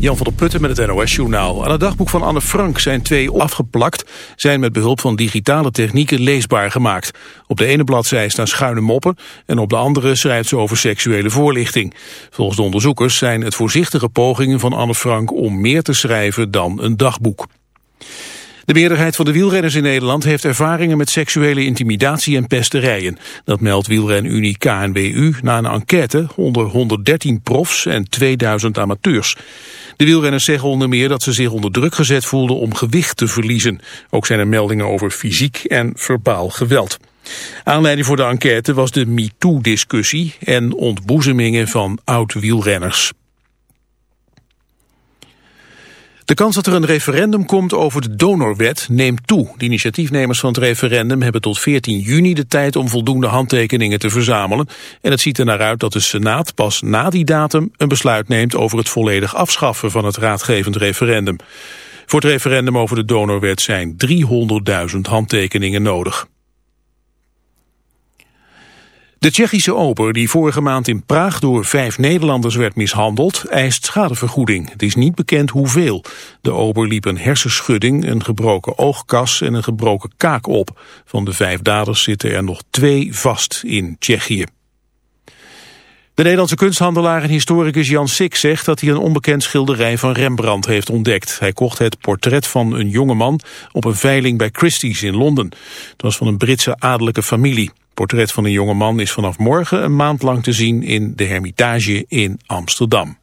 Jan van der Putten met het NOS-journaal. Aan het dagboek van Anne Frank zijn twee afgeplakt... zijn met behulp van digitale technieken leesbaar gemaakt. Op de ene bladzij staan schuine moppen... en op de andere schrijft ze over seksuele voorlichting. Volgens de onderzoekers zijn het voorzichtige pogingen van Anne Frank... om meer te schrijven dan een dagboek. De meerderheid van de wielrenners in Nederland heeft ervaringen met seksuele intimidatie en pesterijen. Dat meldt wielrenunie KNWU na een enquête onder 113 profs en 2000 amateurs. De wielrenners zeggen onder meer dat ze zich onder druk gezet voelden om gewicht te verliezen. Ook zijn er meldingen over fysiek en verbaal geweld. Aanleiding voor de enquête was de MeToo-discussie en ontboezemingen van oud-wielrenners. De kans dat er een referendum komt over de donorwet neemt toe. De initiatiefnemers van het referendum hebben tot 14 juni de tijd om voldoende handtekeningen te verzamelen. En het ziet er naar uit dat de Senaat pas na die datum een besluit neemt over het volledig afschaffen van het raadgevend referendum. Voor het referendum over de donorwet zijn 300.000 handtekeningen nodig. De Tsjechische oper, die vorige maand in Praag door vijf Nederlanders werd mishandeld, eist schadevergoeding. Het is niet bekend hoeveel. De oper liep een hersenschudding, een gebroken oogkas en een gebroken kaak op. Van de vijf daders zitten er nog twee vast in Tsjechië. De Nederlandse kunsthandelaar en historicus Jan Sik zegt dat hij een onbekend schilderij van Rembrandt heeft ontdekt. Hij kocht het portret van een jongeman op een veiling bij Christie's in Londen. Het was van een Britse adellijke familie portret van een jonge man is vanaf morgen een maand lang te zien in de Hermitage in Amsterdam.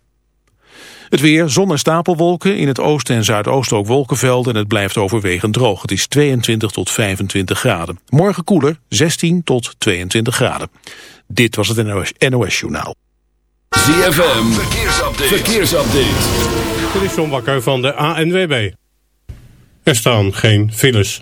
Het weer, zon en stapelwolken, in het oosten en zuidoosten ook wolkenvelden en het blijft overwegend droog. Het is 22 tot 25 graden. Morgen koeler, 16 tot 22 graden. Dit was het NOS, NOS Journaal. ZFM, verkeersupdate. verkeersupdate. Dit is John Bakker van de ANWB. Er staan geen files.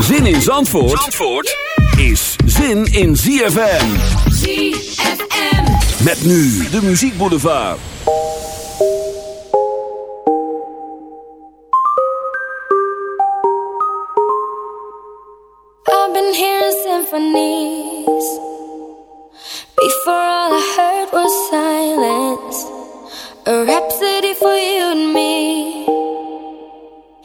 Zin in Zandvoort, Zandvoort is zin in ZFM. ZFM. Met nu de muziekboulevard. I've been hearing symphonies. Before all I heard was silence. A rhapsody for you and me.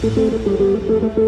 フフフフフ。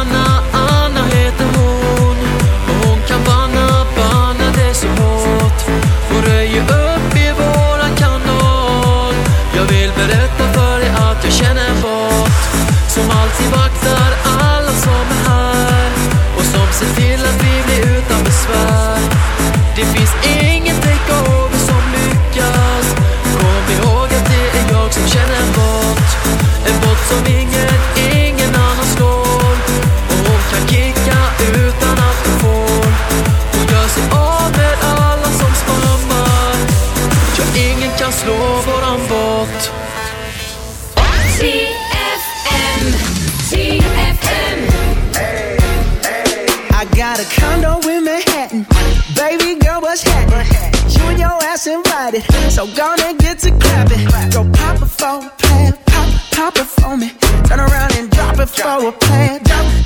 Så hårt Hon röjer upp i våran kanal Jag vill berätta för dig att jag känner en bot Som alltid vaktar alla som är här. Och som ser till att vi blir utan besvär. Det finns ingen takeover som lyckas. Kom ihåg att det är jag som känner en bot En bot som ingen, ingen Zandvoort. I got a condo in Manhattan. Baby girl, what's happening? You and your ass invited, so gonna get to clapping. Go pop a phone, pad, pop, pop it for me. Turn around and drop it drop for it. a plan.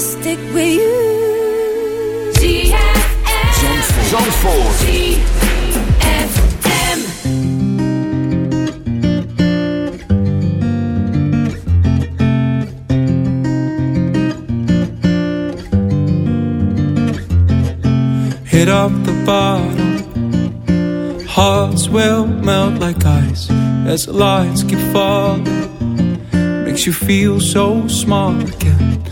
Stick with you. Hit up the bottle. Hearts will melt like ice as the lights keep falling. Makes you feel so small again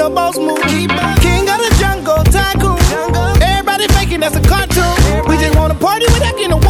the most move. King of the jungle, tycoon. Everybody faking that's a cartoon. We just wanna party with that in the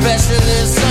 specialist.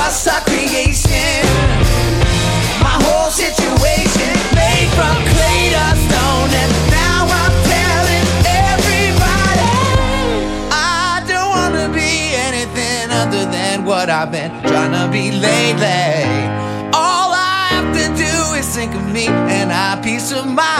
trust our creation. My whole situation made from clay to stone, and now I'm telling everybody I don't wanna be anything other than what I've been trying to be lately. All I have to do is think of me and I peace of mind.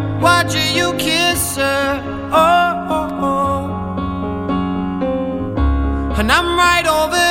watching you kiss her. Oh, oh, oh. and I'm right over.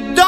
don't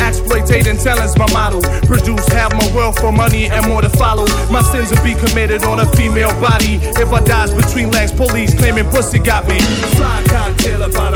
Exploitating talent's my model. Produce, have my wealth for money and more to follow. My sins will be committed on a female body. If I dies between legs, police claiming pussy got me. Side cocktail about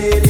Fly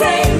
same